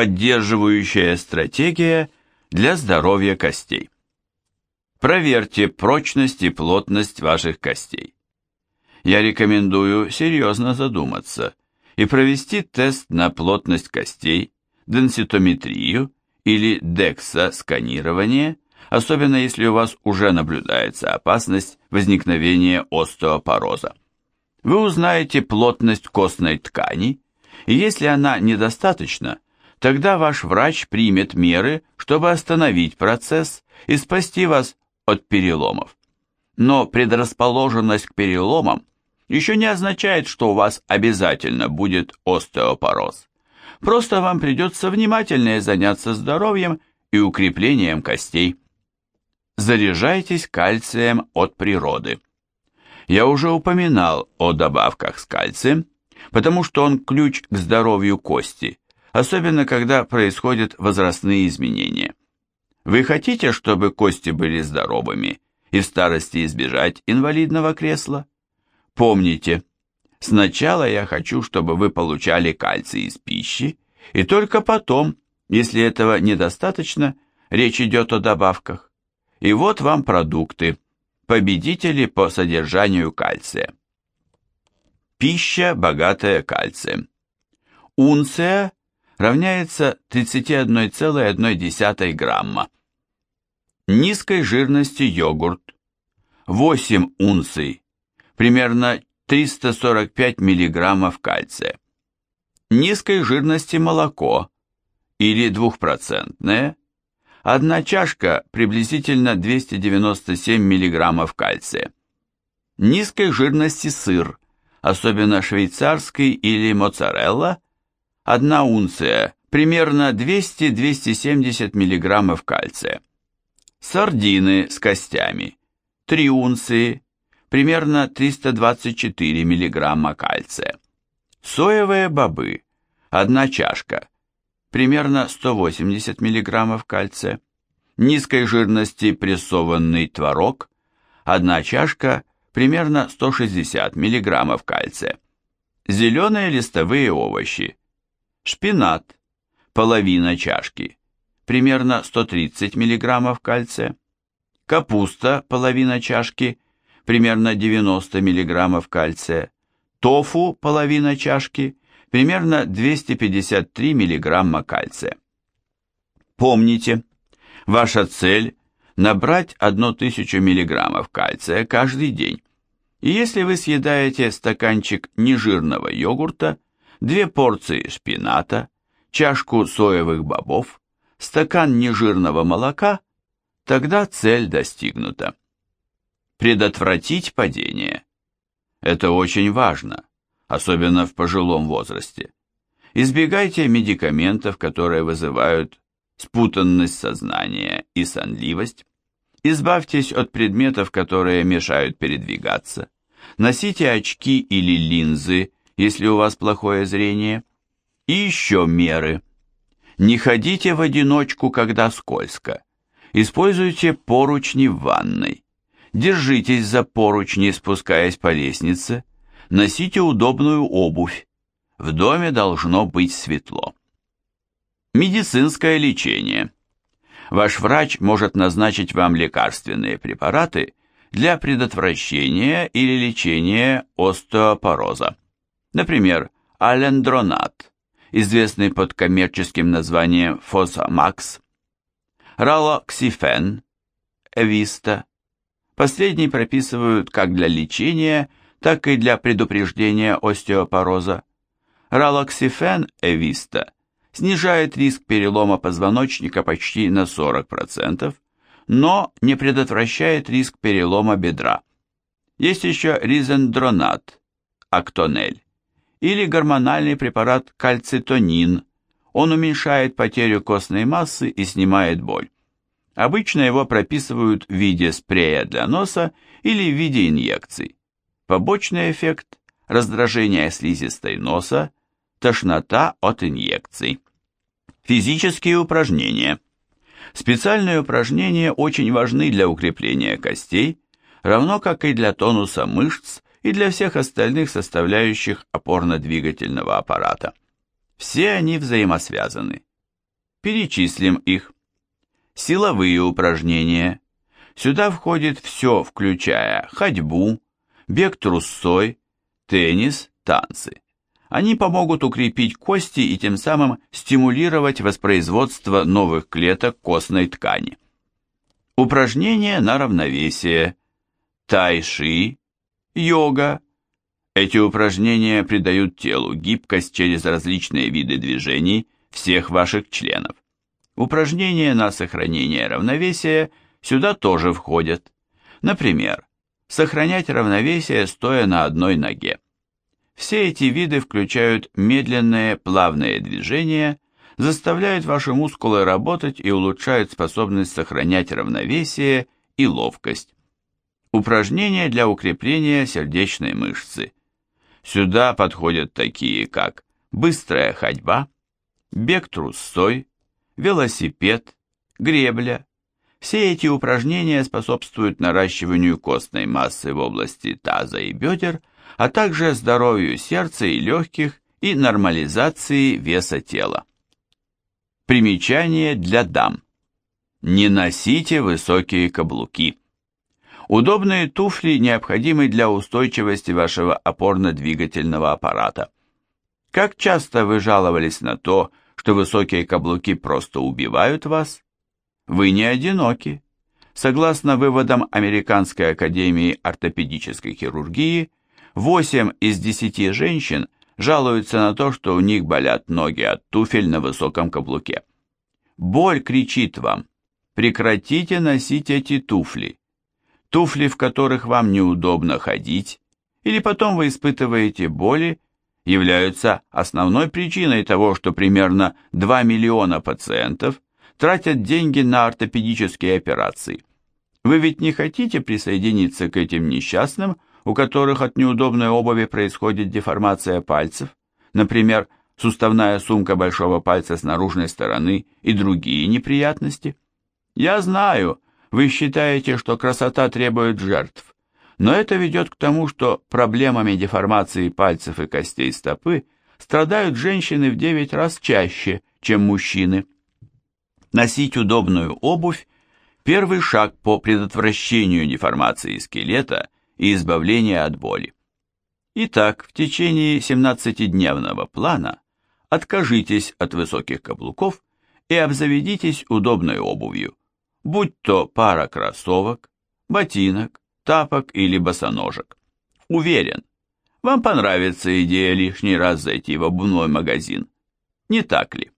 Поддерживающая стратегия для здоровья костей. Проверьте прочность и плотность ваших костей. Я рекомендую серьезно задуматься и провести тест на плотность костей, денситометрию или декса-сканирование, особенно если у вас уже наблюдается опасность возникновения остеопороза. Вы узнаете плотность костной ткани, и если она недостаточна, тогда ваш врач примет меры, чтобы остановить процесс и спасти вас от переломов. Но предрасположенность к переломам еще не означает, что у вас обязательно будет остеопороз. Просто вам придется внимательнее заняться здоровьем и укреплением костей. Заряжайтесь кальцием от природы. Я уже упоминал о добавках с кальцием, потому что он ключ к здоровью кости, особенно когда происходят возрастные изменения. Вы хотите, чтобы кости были здоровыми и в старости избежать инвалидного кресла? Помните, сначала я хочу, чтобы вы получали кальций из пищи, и только потом, если этого недостаточно, речь идет о добавках. И вот вам продукты, победители по содержанию кальция. Пища, богатая кальцием. Унция равняется 31,1 грамма. Низкой жирности йогурт 8 унций, примерно 345 миллиграммов кальция. Низкой жирности молоко или двухпроцентное, одна чашка приблизительно 297 миллиграммов кальция. Низкой жирности сыр, особенно швейцарский или моцарелла, одна унция, примерно 200-270 мг кальция. Сардины с костями, 3 унции, примерно 324 мг кальция. Соевые бобы, одна чашка, примерно 180 мг кальция. Низкой жирности прессованный творог, одна чашка, примерно 160 мг кальция. Зеленые листовые овощи, Шпинат, половина чашки, примерно 130 мг кальция. Капуста, половина чашки, примерно 90 мг кальция. Тофу, половина чашки, примерно 253 мг кальция. Помните, ваша цель – набрать 1000 мг кальция каждый день. И если вы съедаете стаканчик нежирного йогурта – две порции шпината, чашку соевых бобов, стакан нежирного молока, тогда цель достигнута. Предотвратить падение. Это очень важно, особенно в пожилом возрасте. Избегайте медикаментов, которые вызывают спутанность сознания и сонливость. Избавьтесь от предметов, которые мешают передвигаться. Носите очки или линзы, если у вас плохое зрение. И еще меры. Не ходите в одиночку, когда скользко. Используйте поручни в ванной. Держитесь за поручни, спускаясь по лестнице. Носите удобную обувь. В доме должно быть светло. Медицинское лечение. Ваш врач может назначить вам лекарственные препараты для предотвращения или лечения остеопороза. Например, алендронат, известный под коммерческим названием фосамакс, ралоксифен, эвиста. Последний прописывают как для лечения, так и для предупреждения остеопороза. Ралоксифен эвиста снижает риск перелома позвоночника почти на 40%, но не предотвращает риск перелома бедра. Есть еще ризендронат, актонель или гормональный препарат кальцитонин. Он уменьшает потерю костной массы и снимает боль. Обычно его прописывают в виде спрея для носа или в виде инъекций. Побочный эффект – раздражение слизистой носа, тошнота от инъекций. Физические упражнения. Специальные упражнения очень важны для укрепления костей, равно как и для тонуса мышц и для всех остальных составляющих опорно-двигательного аппарата. Все они взаимосвязаны. Перечислим их. Силовые упражнения. Сюда входит все, включая ходьбу, бег трусцой, теннис, танцы. Они помогут укрепить кости и тем самым стимулировать воспроизводство новых клеток костной ткани. Упражнения на равновесие, тайши, йога. Эти упражнения придают телу гибкость через различные виды движений всех ваших членов. Упражнения на сохранение равновесия сюда тоже входят. Например, сохранять равновесие стоя на одной ноге. Все эти виды включают медленные плавные движения, заставляют ваши мускулы работать и улучшают способность сохранять равновесие и ловкость. Упражнения для укрепления сердечной мышцы. Сюда подходят такие, как быстрая ходьба, бег трусцой, велосипед, гребля. Все эти упражнения способствуют наращиванию костной массы в области таза и бедер, а также здоровью сердца и легких и нормализации веса тела. Примечание для дам. Не носите высокие каблуки. Удобные туфли необходимы для устойчивости вашего опорно-двигательного аппарата. Как часто вы жаловались на то, что высокие каблуки просто убивают вас? Вы не одиноки. Согласно выводам Американской академии ортопедической хирургии, 8 из 10 женщин жалуются на то, что у них болят ноги от туфель на высоком каблуке. Боль кричит вам, прекратите носить эти туфли. Туфли, в которых вам неудобно ходить, или потом вы испытываете боли, являются основной причиной того, что примерно 2 миллиона пациентов тратят деньги на ортопедические операции. Вы ведь не хотите присоединиться к этим несчастным, у которых от неудобной обуви происходит деформация пальцев, например, суставная сумка большого пальца с наружной стороны и другие неприятности? Я знаю, вы считаете, что красота требует жертв, но это ведет к тому, что проблемами деформации пальцев и костей стопы страдают женщины в 9 раз чаще, чем мужчины. Носить удобную обувь – первый шаг по предотвращению деформации скелета – и избавления от боли. Итак, в течение 17-дневного плана откажитесь от высоких каблуков и обзаведитесь удобной обувью, будь то пара кроссовок, ботинок, тапок или босоножек. Уверен, вам понравится идея лишний раз зайти в обувной магазин. Не так ли?